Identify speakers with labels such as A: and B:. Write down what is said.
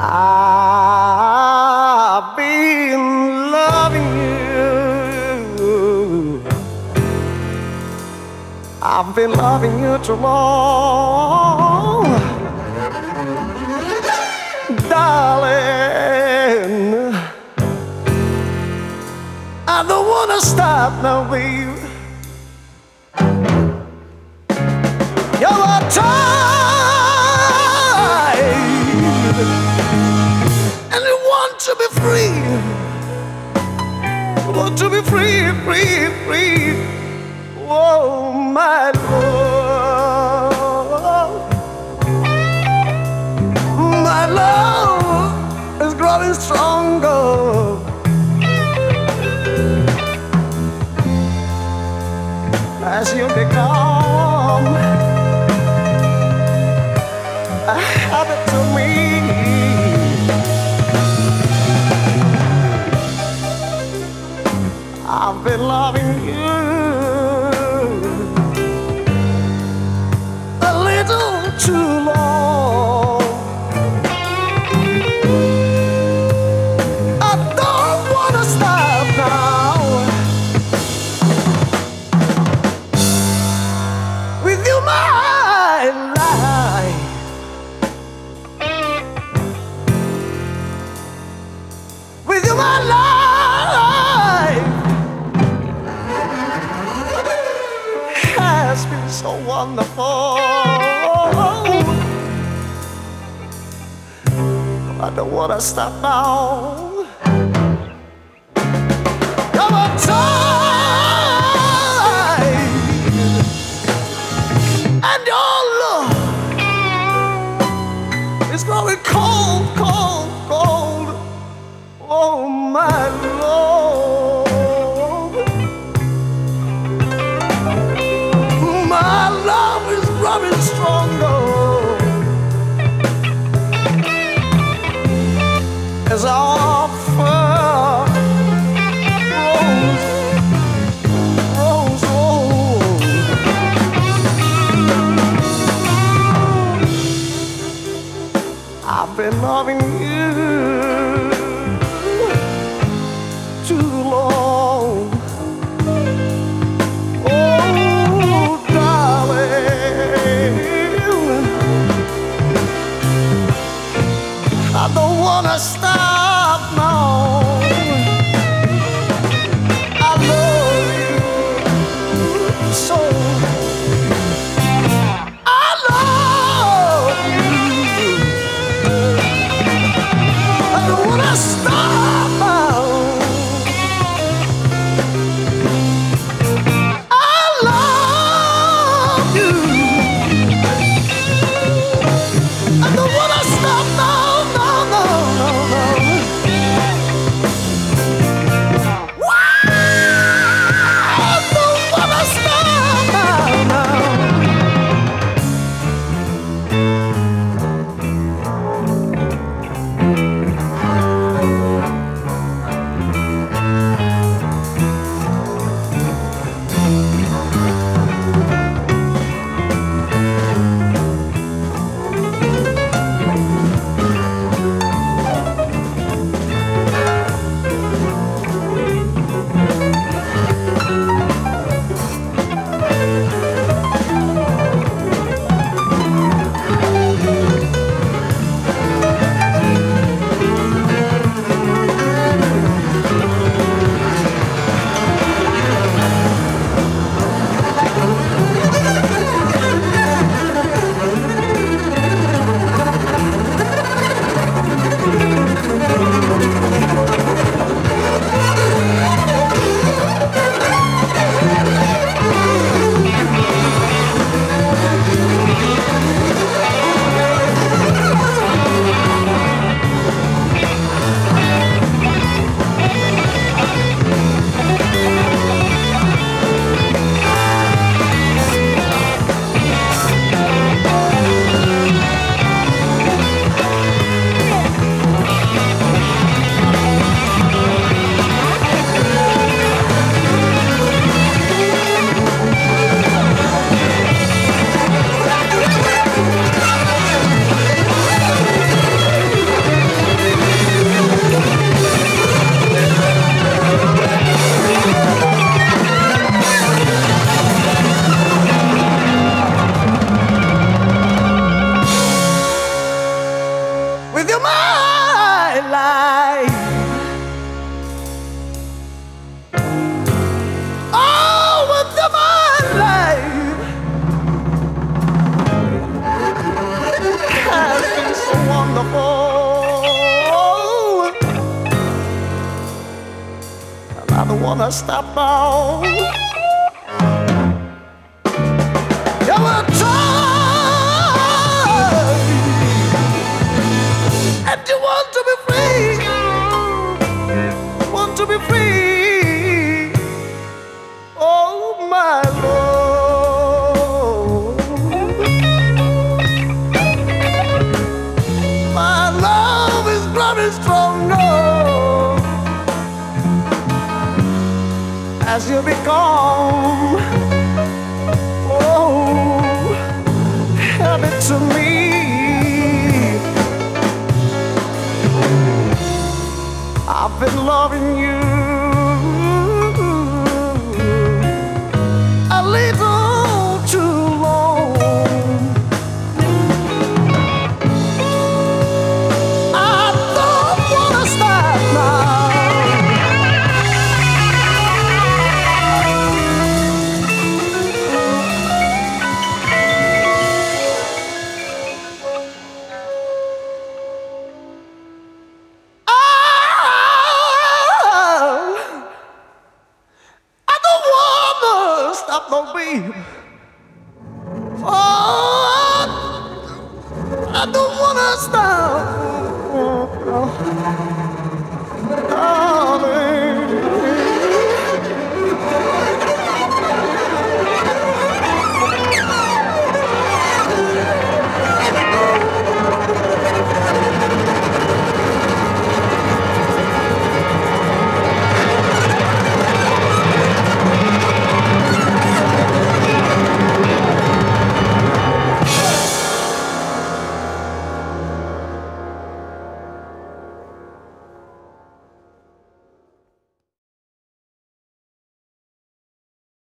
A: I've been loving you. I've been loving you too long, to be free, free, free. Oh, my love. My love is growing stronger. Too long. I don't wanna stop now. With you, my life. With you, my life has been so wonderful. I don't wanna stop now. You're a time, and your love is growing cold, cold, cold. Oh my love, my love is growing stronger with your my life. Oh, with your my life. Has been so wonderful. I don't wanna stop now. strong, no. As you become, oh, help it to me. I've been loving you.